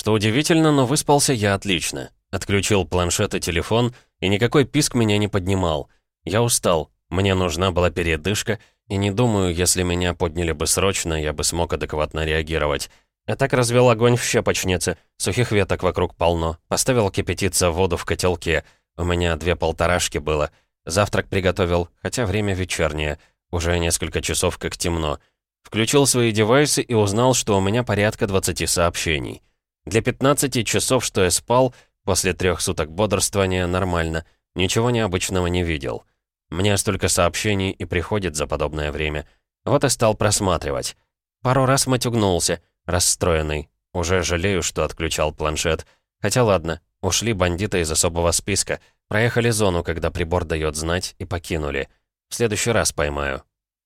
Что удивительно, но выспался я отлично. Отключил планшет и телефон, и никакой писк меня не поднимал. Я устал, мне нужна была передышка, и не думаю, если меня подняли бы срочно, я бы смог адекватно реагировать. Я так развел огонь в щепочнице, сухих веток вокруг полно, поставил кипятиться воду в котелке. У меня две полторашки было. Завтрак приготовил, хотя время вечернее. Уже несколько часов как темно. Включил свои девайсы и узнал, что у меня порядка 20 сообщений. Для 15 часов, что я спал, после трех суток бодрствования, нормально. Ничего необычного не видел. Мне столько сообщений и приходит за подобное время. Вот и стал просматривать. Пару раз матюгнулся, расстроенный. Уже жалею, что отключал планшет. Хотя ладно, ушли бандиты из особого списка. Проехали зону, когда прибор дает знать, и покинули. В следующий раз поймаю.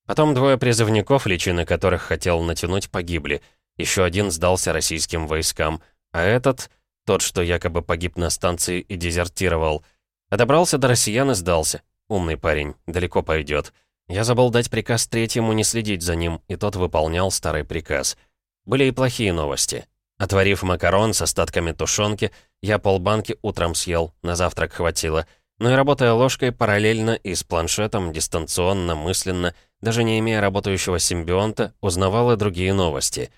Потом двое призывников, личины которых хотел натянуть, погибли. Еще один сдался российским войскам. А этот, тот, что якобы погиб на станции и дезертировал, добрался до россиян и сдался. Умный парень, далеко пойдет. Я забыл дать приказ третьему не следить за ним, и тот выполнял старый приказ. Были и плохие новости. Отварив макарон с остатками тушенки, я полбанки утром съел, на завтрак хватило. Но и работая ложкой параллельно и с планшетом, дистанционно, мысленно, даже не имея работающего симбионта, узнавал и другие новости.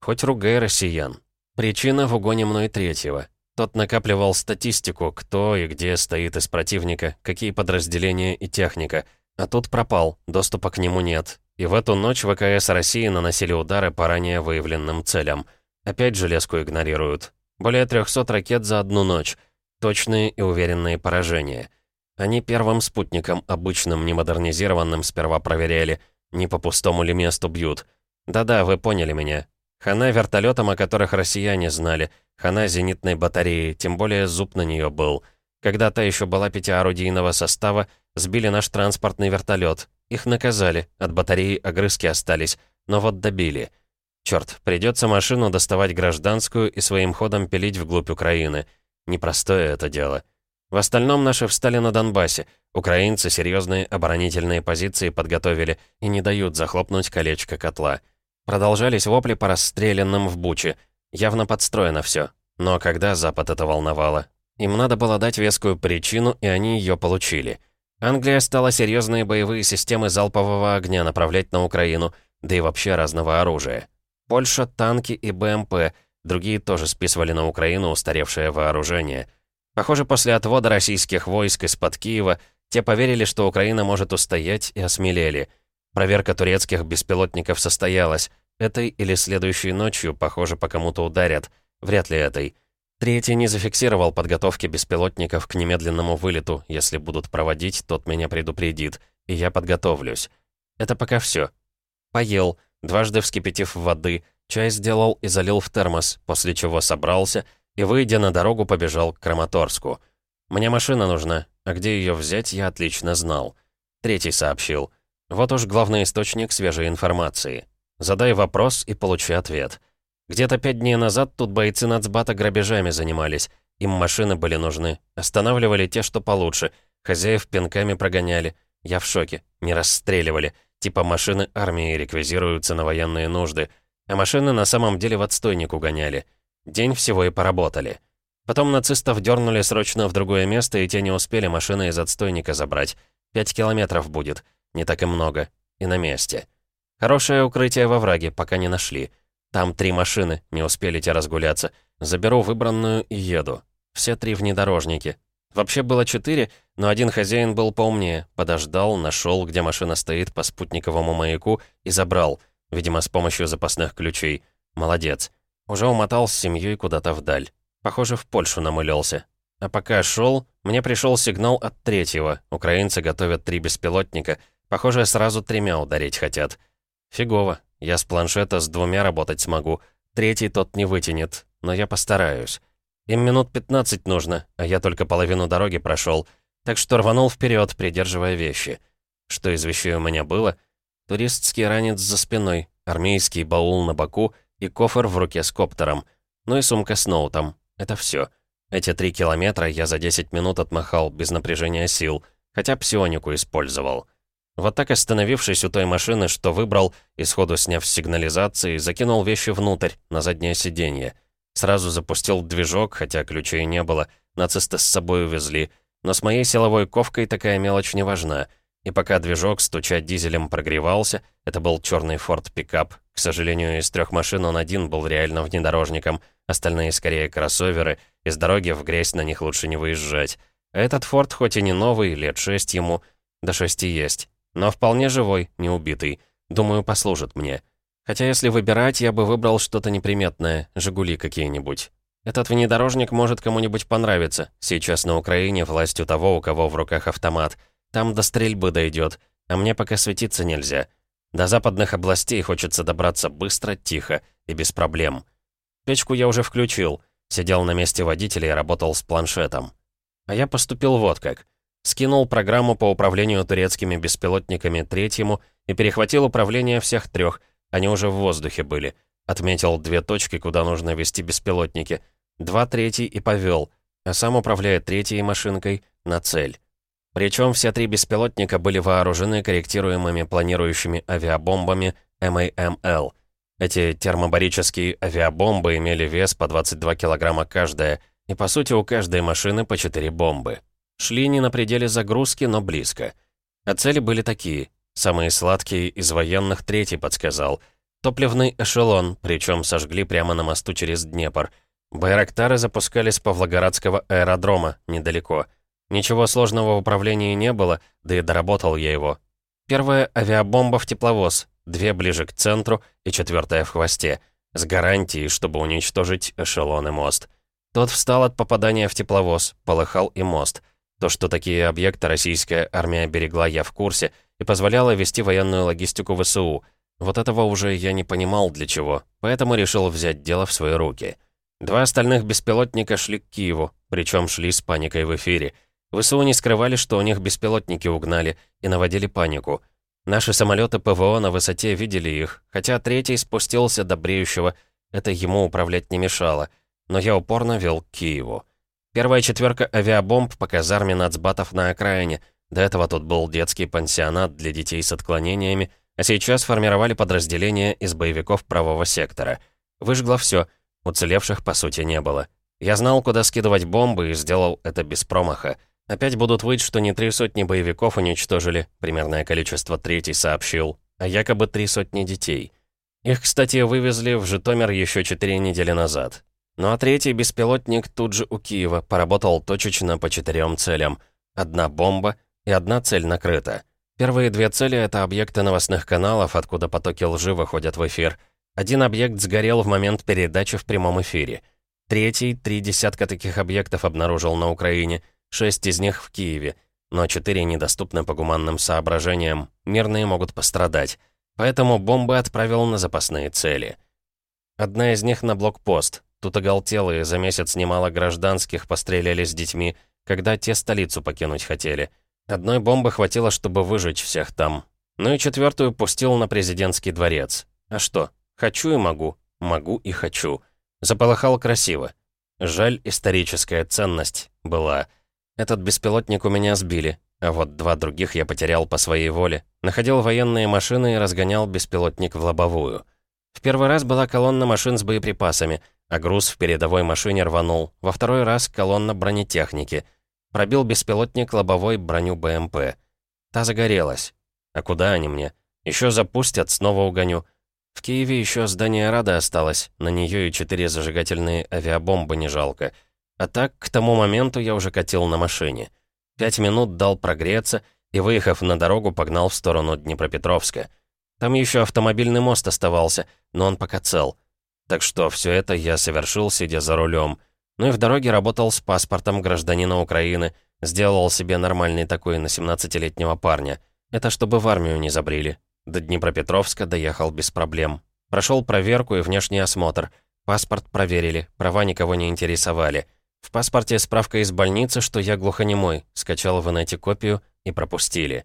Хоть ругай россиян. Причина в угоне мной третьего. Тот накапливал статистику, кто и где стоит из противника, какие подразделения и техника. А тут пропал, доступа к нему нет. И в эту ночь ВКС России наносили удары по ранее выявленным целям. Опять железку игнорируют. Более 300 ракет за одну ночь. Точные и уверенные поражения. Они первым спутником, обычным, немодернизированным, сперва проверяли, не по пустому ли месту бьют. Да-да, вы поняли меня. Хана вертолетам, о которых россияне знали. Хана зенитной батареи, тем более зуб на нее был. Когда-то еще была пятиорудийного состава, сбили наш транспортный вертолет. Их наказали, от батареи огрызки остались, но вот добили. Черт, придется машину доставать гражданскую и своим ходом пилить вглубь Украины. Непростое это дело. В остальном наши встали на Донбассе. Украинцы серьезные оборонительные позиции подготовили и не дают захлопнуть колечко котла. Продолжались вопли по расстрелянным в Буче. Явно подстроено все. Но когда Запад это волновало? Им надо было дать вескую причину, и они ее получили. Англия стала серьезные боевые системы залпового огня направлять на Украину, да и вообще разного оружия. Польша — танки и БМП, другие тоже списывали на Украину устаревшее вооружение. Похоже, после отвода российских войск из-под Киева, те поверили, что Украина может устоять, и осмелели — Проверка турецких беспилотников состоялась. Этой или следующей ночью, похоже, по кому-то ударят. Вряд ли этой. Третий не зафиксировал подготовки беспилотников к немедленному вылету. Если будут проводить, тот меня предупредит. И я подготовлюсь. Это пока все. Поел, дважды вскипятив воды, чай сделал и залил в термос, после чего собрался и, выйдя на дорогу, побежал к Краматорску. Мне машина нужна, а где ее взять, я отлично знал. Третий сообщил — вот уж главный источник свежей информации. Задай вопрос и получи ответ. Где-то пять дней назад тут бойцы нацбата грабежами занимались. Им машины были нужны. Останавливали те, что получше. Хозяев пинками прогоняли. Я в шоке. Не расстреливали. Типа машины армии реквизируются на военные нужды. А машины на самом деле в отстойник угоняли. День всего и поработали. Потом нацистов дернули срочно в другое место, и те не успели машины из отстойника забрать. Пять километров будет. Не так и много. И на месте. Хорошее укрытие во враге, пока не нашли. Там три машины, не успели те разгуляться. Заберу выбранную и еду. Все три внедорожники. Вообще было четыре, но один хозяин был поумнее. Подождал, нашел, где машина стоит по спутниковому маяку и забрал. Видимо, с помощью запасных ключей. Молодец. Уже умотал с семьей куда-то вдаль. Похоже, в Польшу намылился. А пока шел, мне пришел сигнал от третьего. Украинцы готовят три беспилотника — Похоже, сразу тремя ударить хотят. Фигово. Я с планшета с двумя работать смогу. Третий тот не вытянет. Но я постараюсь. Им минут 15 нужно, а я только половину дороги прошел. Так что рванул вперед, придерживая вещи. Что из вещей у меня было? Туристский ранец за спиной, армейский баул на боку и кофр в руке с коптером. Ну и сумка с ноутом. Это все. Эти три километра я за 10 минут отмахал без напряжения сил, хотя псионику использовал. Вот так остановившись у той машины, что выбрал, и сходу сняв с сигнализации, закинул вещи внутрь, на заднее сиденье. Сразу запустил движок, хотя ключей не было, нацисты с собой увезли. Но с моей силовой ковкой такая мелочь не важна. И пока движок, стуча дизелем, прогревался, это был черный форт пикап. К сожалению, из трех машин он один был реально внедорожником, остальные скорее кроссоверы, из дороги в грязь на них лучше не выезжать. А этот форт хоть и не новый, лет шесть ему, до шести есть, но вполне живой, не убитый. Думаю, послужит мне. Хотя если выбирать, я бы выбрал что-то неприметное, «Жигули» какие-нибудь. Этот внедорожник может кому-нибудь понравиться. Сейчас на Украине власть у того, у кого в руках автомат. Там до стрельбы дойдет, а мне пока светиться нельзя. До западных областей хочется добраться быстро, тихо и без проблем. Печку я уже включил. Сидел на месте водителя и работал с планшетом. А я поступил вот как. Скинул программу по управлению турецкими беспилотниками третьему и перехватил управление всех трех, они уже в воздухе были. Отметил две точки, куда нужно вести беспилотники. Два третий и повел, а сам управляет третьей машинкой на цель. Причем все три беспилотника были вооружены корректируемыми планирующими авиабомбами МАМЛ. Эти термобарические авиабомбы имели вес по 22 килограмма каждая, и по сути у каждой машины по 4 бомбы. Шли не на пределе загрузки, но близко. А цели были такие. Самые сладкие из военных третий подсказал. Топливный эшелон, причем сожгли прямо на мосту через Днепр. Байрактары запускались с Павлоградского аэродрома, недалеко. Ничего сложного в управлении не было, да и доработал я его. Первая авиабомба в тепловоз, две ближе к центру и четвертая в хвосте, с гарантией, чтобы уничтожить эшелон и мост. Тот встал от попадания в тепловоз, полыхал и мост. То, что такие объекты российская армия берегла, я в курсе, и позволяла вести военную логистику ВСУ. Вот этого уже я не понимал для чего, поэтому решил взять дело в свои руки. Два остальных беспилотника шли к Киеву, причем шли с паникой в эфире. ВСУ не скрывали, что у них беспилотники угнали и наводили панику. Наши самолеты ПВО на высоте видели их, хотя третий спустился до бреющего, это ему управлять не мешало, но я упорно вел к Киеву. Первая четверка авиабомб по казарме нацбатов на окраине. До этого тут был детский пансионат для детей с отклонениями, а сейчас формировали подразделения из боевиков правого сектора. Выжгло все, уцелевших по сути не было. Я знал, куда скидывать бомбы и сделал это без промаха. Опять будут выть, что не три сотни боевиков уничтожили, примерное количество третий сообщил, а якобы три сотни детей. Их, кстати, вывезли в Житомир еще четыре недели назад. Ну а третий беспилотник тут же у Киева поработал точечно по четырем целям. Одна бомба и одна цель накрыта. Первые две цели — это объекты новостных каналов, откуда потоки лжи выходят в эфир. Один объект сгорел в момент передачи в прямом эфире. Третий — три десятка таких объектов обнаружил на Украине, шесть из них в Киеве, но четыре недоступны по гуманным соображениям, мирные могут пострадать. Поэтому бомбы отправил на запасные цели. Одна из них на блокпост, Тут оголтелые за месяц немало гражданских постреляли с детьми, когда те столицу покинуть хотели. Одной бомбы хватило, чтобы выжечь всех там. Ну и четвертую пустил на президентский дворец. А что? Хочу и могу. Могу и хочу. Заполыхал красиво. Жаль, историческая ценность была. Этот беспилотник у меня сбили, а вот два других я потерял по своей воле. Находил военные машины и разгонял беспилотник в лобовую. В первый раз была колонна машин с боеприпасами — а груз в передовой машине рванул. Во второй раз колонна бронетехники. Пробил беспилотник лобовой броню БМП. Та загорелась. А куда они мне? Еще запустят, снова угоню. В Киеве еще здание Рада осталось, на нее и четыре зажигательные авиабомбы не жалко. А так, к тому моменту я уже катил на машине. Пять минут дал прогреться и, выехав на дорогу, погнал в сторону Днепропетровска. Там еще автомобильный мост оставался, но он пока цел. Так что все это я совершил, сидя за рулем. Ну и в дороге работал с паспортом гражданина Украины. Сделал себе нормальный такой на 17-летнего парня. Это чтобы в армию не забрили. До Днепропетровска доехал без проблем. Прошел проверку и внешний осмотр. Паспорт проверили, права никого не интересовали. В паспорте справка из больницы, что я глухонемой. Скачал в инете копию и пропустили.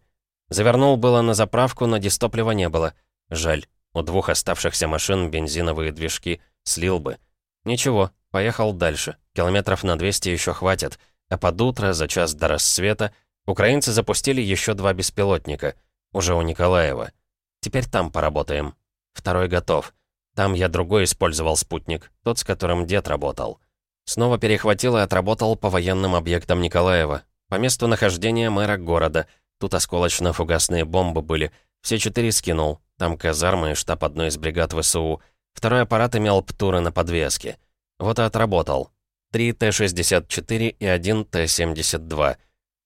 Завернул было на заправку, но дистоплива не было. Жаль. У двух оставшихся машин бензиновые движки слил бы. Ничего, поехал дальше. Километров на 200 еще хватит. А под утро, за час до рассвета, украинцы запустили еще два беспилотника. Уже у Николаева. Теперь там поработаем. Второй готов. Там я другой использовал спутник, тот, с которым дед работал. Снова перехватил и отработал по военным объектам Николаева. По месту нахождения мэра города. Тут осколочно-фугасные бомбы были. Все четыре скинул. Там казармы и штаб одной из бригад ВСУ. Второй аппарат имел птуры на подвеске. Вот и отработал. Три Т-64 и один Т-72.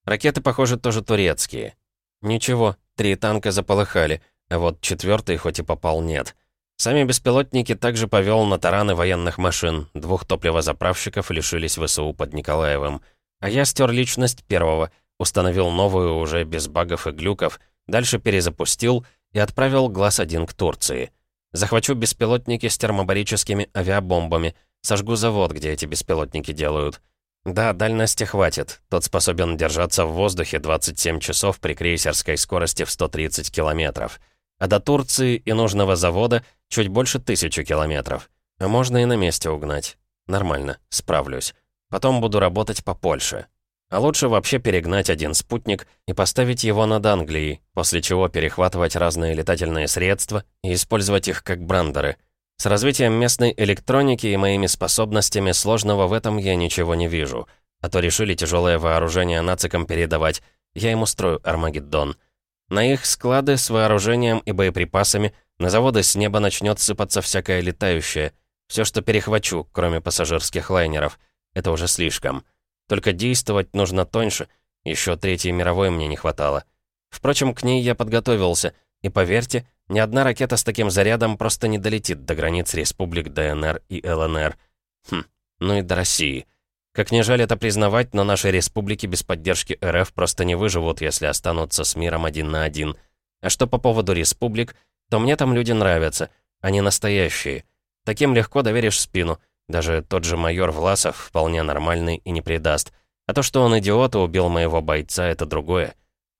Ракеты, похоже, тоже турецкие. Ничего, три танка заполыхали, а вот четвертый, хоть и попал, нет. Сами беспилотники также повел на тараны военных машин. Двух топливозаправщиков лишились ВСУ под Николаевым. А я стер личность первого, установил новую уже без багов и глюков, дальше перезапустил и отправил ГЛАС-1 к Турции. Захвачу беспилотники с термобарическими авиабомбами, сожгу завод, где эти беспилотники делают. Да, дальности хватит. Тот способен держаться в воздухе 27 часов при крейсерской скорости в 130 километров. А до Турции и нужного завода чуть больше тысячи километров. А можно и на месте угнать. Нормально, справлюсь. Потом буду работать по Польше. А лучше вообще перегнать один спутник и поставить его над Англией, после чего перехватывать разные летательные средства и использовать их как брандеры. С развитием местной электроники и моими способностями сложного в этом я ничего не вижу. А то решили тяжелое вооружение нацикам передавать. Я им устрою Армагеддон. На их склады с вооружением и боеприпасами на заводы с неба начнет сыпаться всякое летающее. Все, что перехвачу, кроме пассажирских лайнеров. Это уже слишком. Только действовать нужно тоньше. Еще Третьей мировой мне не хватало. Впрочем, к ней я подготовился. И поверьте, ни одна ракета с таким зарядом просто не долетит до границ республик ДНР и ЛНР. Хм, ну и до России. Как не жаль это признавать, но наши республики без поддержки РФ просто не выживут, если останутся с миром один на один. А что по поводу республик, то мне там люди нравятся. Они настоящие. Таким легко доверишь спину. Даже тот же майор Власов вполне нормальный и не предаст. А то, что он идиот и убил моего бойца, это другое.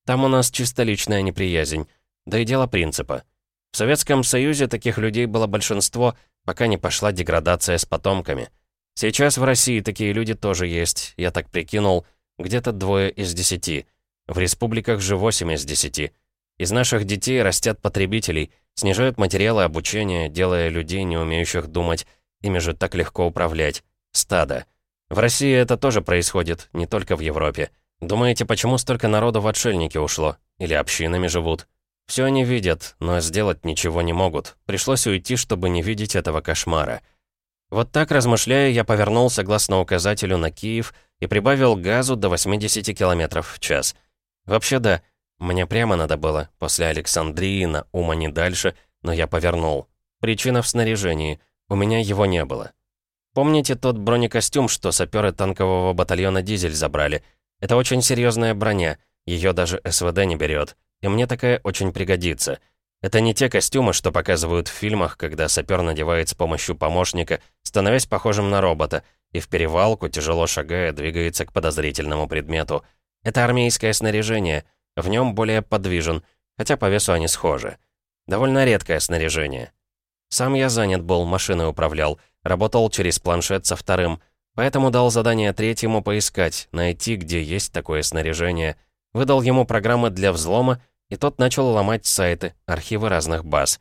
Там у нас чисто личная неприязнь. Да и дело принципа. В Советском Союзе таких людей было большинство, пока не пошла деградация с потомками. Сейчас в России такие люди тоже есть, я так прикинул, где-то двое из десяти. В республиках же восемь из десяти. Из наших детей растят потребителей, снижают материалы обучения, делая людей, не умеющих думать, ими же так легко управлять. Стадо. В России это тоже происходит, не только в Европе. Думаете, почему столько народу в отшельники ушло? Или общинами живут? Все они видят, но сделать ничего не могут. Пришлось уйти, чтобы не видеть этого кошмара. Вот так, размышляя, я повернул согласно указателю на Киев и прибавил газу до 80 км в час. Вообще да, мне прямо надо было, после Александрии на Умани дальше, но я повернул. Причина в снаряжении, у меня его не было. Помните тот бронекостюм, что саперы танкового батальона «Дизель» забрали? Это очень серьезная броня, ее даже СВД не берет, и мне такая очень пригодится. Это не те костюмы, что показывают в фильмах, когда сапер надевает с помощью помощника, становясь похожим на робота, и в перевалку, тяжело шагая, двигается к подозрительному предмету. Это армейское снаряжение, в нем более подвижен, хотя по весу они схожи. Довольно редкое снаряжение. Сам я занят был, машиной управлял, работал через планшет со вторым, поэтому дал задание третьему поискать, найти, где есть такое снаряжение. Выдал ему программы для взлома, и тот начал ломать сайты, архивы разных баз.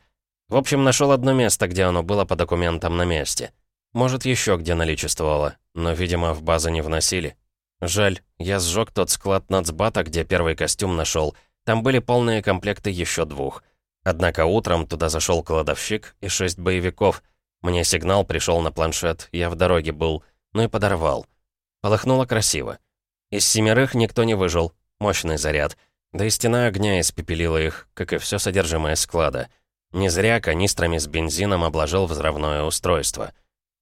В общем, нашел одно место, где оно было по документам на месте. Может, еще где наличествовало, но, видимо, в базы не вносили. Жаль, я сжег тот склад нацбата, где первый костюм нашел. Там были полные комплекты еще двух. Однако утром туда зашел кладовщик и шесть боевиков. Мне сигнал пришел на планшет, я в дороге был, ну и подорвал. Полыхнуло красиво. Из семерых никто не выжил, мощный заряд — да и стена огня испепелила их, как и все содержимое склада. Не зря канистрами с бензином обложил взрывное устройство.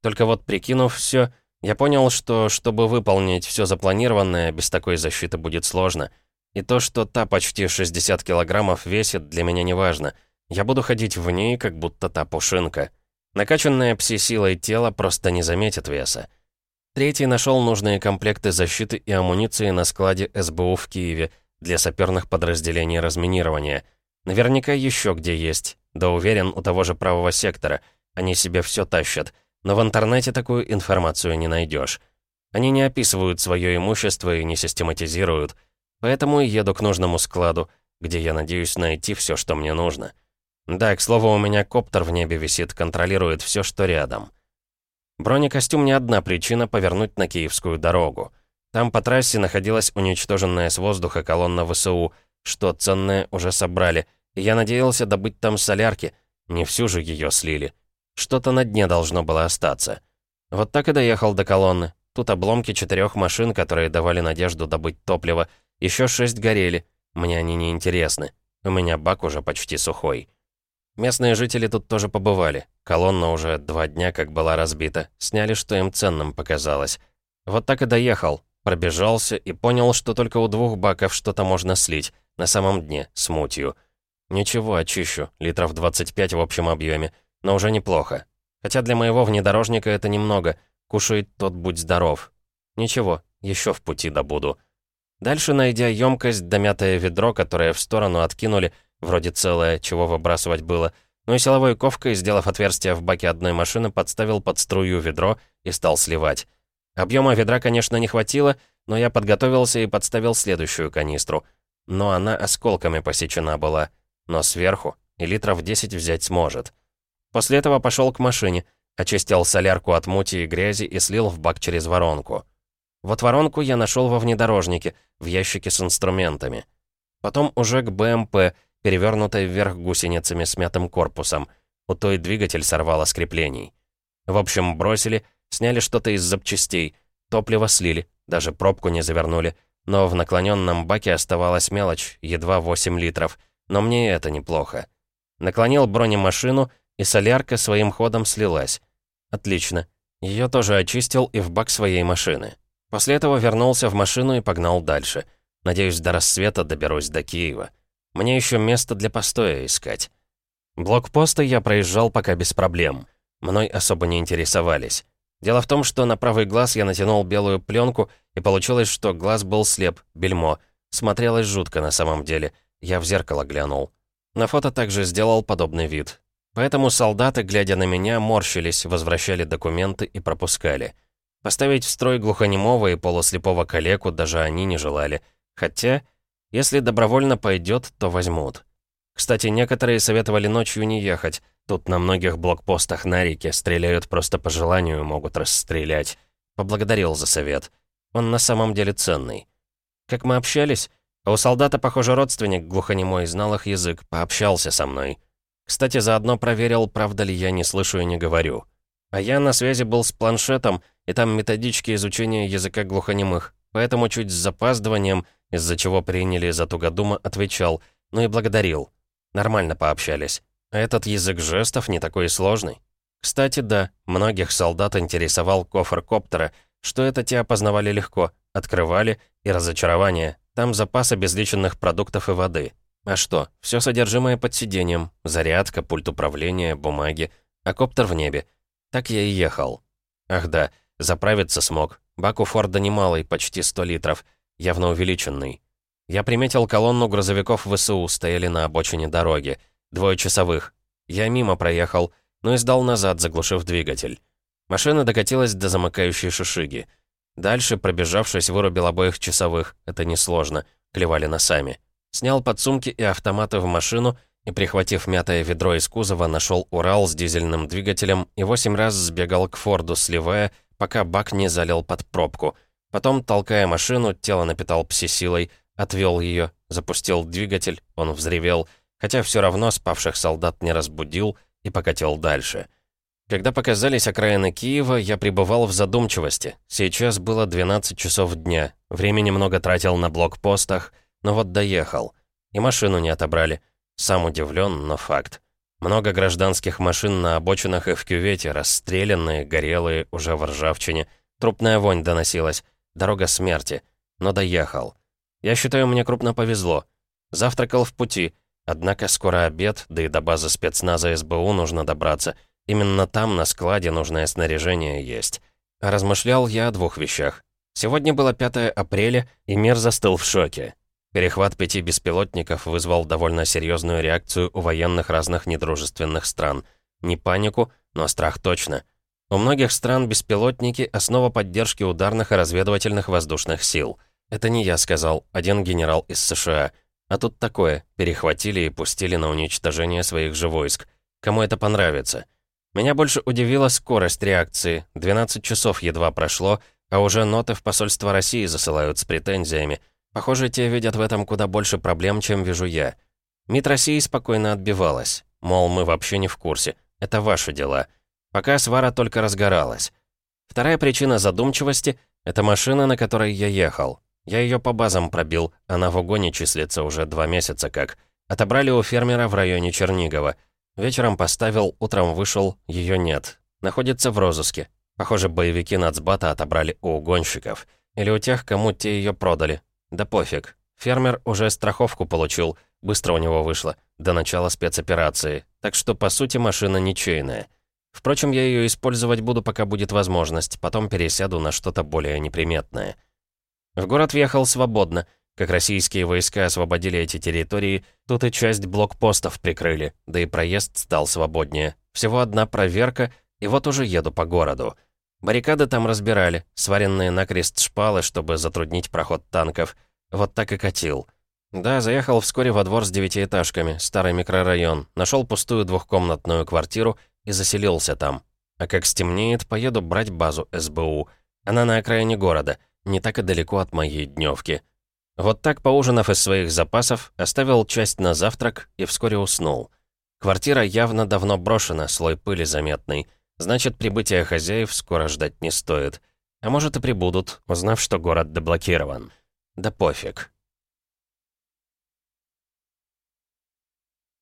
Только вот прикинув все, я понял, что, чтобы выполнить все запланированное, без такой защиты будет сложно. И то, что та почти 60 килограммов весит, для меня не важно. Я буду ходить в ней, как будто та пушинка. Накачанное пси-силой тело просто не заметит веса. Третий нашел нужные комплекты защиты и амуниции на складе СБУ в Киеве — для саперных подразделений разминирования. Наверняка еще где есть. Да уверен, у того же правого сектора. Они себе все тащат. Но в интернете такую информацию не найдешь. Они не описывают свое имущество и не систематизируют. Поэтому еду к нужному складу, где я надеюсь найти все, что мне нужно. Да, к слову, у меня коптер в небе висит, контролирует все, что рядом. Бронекостюм не одна причина повернуть на Киевскую дорогу. Там по трассе находилась уничтоженная с воздуха колонна ВСУ, что ценное уже собрали, и я надеялся добыть там солярки, не всю же ее слили. Что-то на дне должно было остаться. Вот так и доехал до колонны. Тут обломки четырех машин, которые давали надежду добыть топливо. Еще шесть горели. Мне они не интересны. У меня бак уже почти сухой. Местные жители тут тоже побывали. Колонна уже два дня как была разбита. Сняли, что им ценным показалось. Вот так и доехал. Пробежался и понял, что только у двух баков что-то можно слить. На самом дне, с мутью. Ничего, очищу. Литров 25 в общем объеме. Но уже неплохо. Хотя для моего внедорожника это немного. Кушает тот будь здоров. Ничего, еще в пути добуду. Дальше, найдя емкость, домятое ведро, которое в сторону откинули, вроде целое, чего выбрасывать было, ну и силовой ковкой, сделав отверстие в баке одной машины, подставил под струю ведро и стал сливать. Объема ведра, конечно, не хватило, но я подготовился и подставил следующую канистру. Но она осколками посечена была, но сверху, и литров 10 взять сможет. После этого пошел к машине, очистил солярку от мути и грязи и слил в бак через воронку. Вот воронку я нашел во внедорожнике, в ящике с инструментами. Потом уже к БМП, перевернутой вверх гусеницами с мятым корпусом. У той двигатель сорвало с креплений. В общем, бросили, сняли что-то из запчастей, топливо слили, даже пробку не завернули, но в наклоненном баке оставалась мелочь, едва 8 литров, но мне это неплохо. Наклонил бронемашину, и солярка своим ходом слилась. Отлично. Ее тоже очистил и в бак своей машины. После этого вернулся в машину и погнал дальше. Надеюсь, до рассвета доберусь до Киева. Мне еще место для постоя искать. Блокпосты я проезжал пока без проблем. Мной особо не интересовались. Дело в том, что на правый глаз я натянул белую пленку, и получилось, что глаз был слеп, бельмо. Смотрелось жутко на самом деле. Я в зеркало глянул. На фото также сделал подобный вид. Поэтому солдаты, глядя на меня, морщились, возвращали документы и пропускали. Поставить в строй глухонемого и полуслепого калеку даже они не желали. Хотя... Если добровольно пойдет, то возьмут. Кстати, некоторые советовали ночью не ехать. Тут на многих блокпостах на реке стреляют просто по желанию, могут расстрелять. Поблагодарил за совет. Он на самом деле ценный. Как мы общались, а у солдата, похоже, родственник глухонемой, знал их язык, пообщался со мной. Кстати, заодно проверил, правда ли я не слышу и не говорю. А я на связи был с планшетом, и там методички изучения языка глухонемых, поэтому чуть с запаздыванием из-за чего приняли за тугодума, отвечал, ну и благодарил. Нормально пообщались. А этот язык жестов не такой сложный. Кстати, да, многих солдат интересовал кофр коптера, что это те опознавали легко, открывали, и разочарование. Там запас обезличенных продуктов и воды. А что, все содержимое под сиденьем, зарядка, пульт управления, бумаги, а коптер в небе. Так я и ехал. Ах да, заправиться смог. Бак у Форда немалый, почти 100 литров явно увеличенный. Я приметил колонну грузовиков ВСУ, стояли на обочине дороги. Двое часовых. Я мимо проехал, но и сдал назад, заглушив двигатель. Машина докатилась до замыкающей шишиги. Дальше, пробежавшись, вырубил обоих часовых. Это несложно. Клевали носами. Снял подсумки и автоматы в машину и, прихватив мятое ведро из кузова, нашел Урал с дизельным двигателем и восемь раз сбегал к Форду, сливая, пока бак не залил под пробку — Потом, толкая машину, тело напитал пси-силой, отвел ее, запустил двигатель, он взревел, хотя все равно спавших солдат не разбудил и покатил дальше. Когда показались окраины Киева, я пребывал в задумчивости. Сейчас было 12 часов дня, времени много тратил на блокпостах, но вот доехал. И машину не отобрали. Сам удивлен, но факт. Много гражданских машин на обочинах и в кювете, расстрелянные, горелые, уже в ржавчине. Трупная вонь доносилась. Дорога смерти. Но доехал. Я считаю, мне крупно повезло. Завтракал в пути. Однако скоро обед, да и до базы спецназа СБУ нужно добраться. Именно там, на складе, нужное снаряжение есть. Размышлял я о двух вещах. Сегодня было 5 апреля, и мир застыл в шоке. Перехват пяти беспилотников вызвал довольно серьезную реакцию у военных разных недружественных стран. Не панику, но страх точно — у многих стран беспилотники — основа поддержки ударных и разведывательных воздушных сил. Это не я сказал, один генерал из США. А тут такое, перехватили и пустили на уничтожение своих же войск. Кому это понравится? Меня больше удивила скорость реакции. 12 часов едва прошло, а уже ноты в посольство России засылают с претензиями. Похоже, те видят в этом куда больше проблем, чем вижу я. МИД России спокойно отбивалась. Мол, мы вообще не в курсе. Это ваши дела. Пока свара только разгоралась. Вторая причина задумчивости — это машина, на которой я ехал. Я ее по базам пробил, она в угоне числится уже два месяца как. Отобрали у фермера в районе Чернигова. Вечером поставил, утром вышел, ее нет. Находится в розыске. Похоже, боевики нацбата отобрали у угонщиков. Или у тех, кому те ее продали. Да пофиг. Фермер уже страховку получил, быстро у него вышло, до начала спецоперации. Так что, по сути, машина ничейная. Впрочем, я ее использовать буду, пока будет возможность, потом пересяду на что-то более неприметное. В город въехал свободно. Как российские войска освободили эти территории, тут и часть блокпостов прикрыли, да и проезд стал свободнее. Всего одна проверка, и вот уже еду по городу. Баррикады там разбирали, сваренные накрест шпалы, чтобы затруднить проход танков. Вот так и катил. Да, заехал вскоре во двор с девятиэтажками, старый микрорайон, нашел пустую двухкомнатную квартиру и заселился там. А как стемнеет, поеду брать базу СБУ. Она на окраине города — не так и далеко от моей дневки. Вот так, поужинав из своих запасов, оставил часть на завтрак и вскоре уснул. Квартира явно давно брошена, слой пыли заметный. Значит, прибытия хозяев скоро ждать не стоит. А может и прибудут, узнав, что город деблокирован. Да пофиг.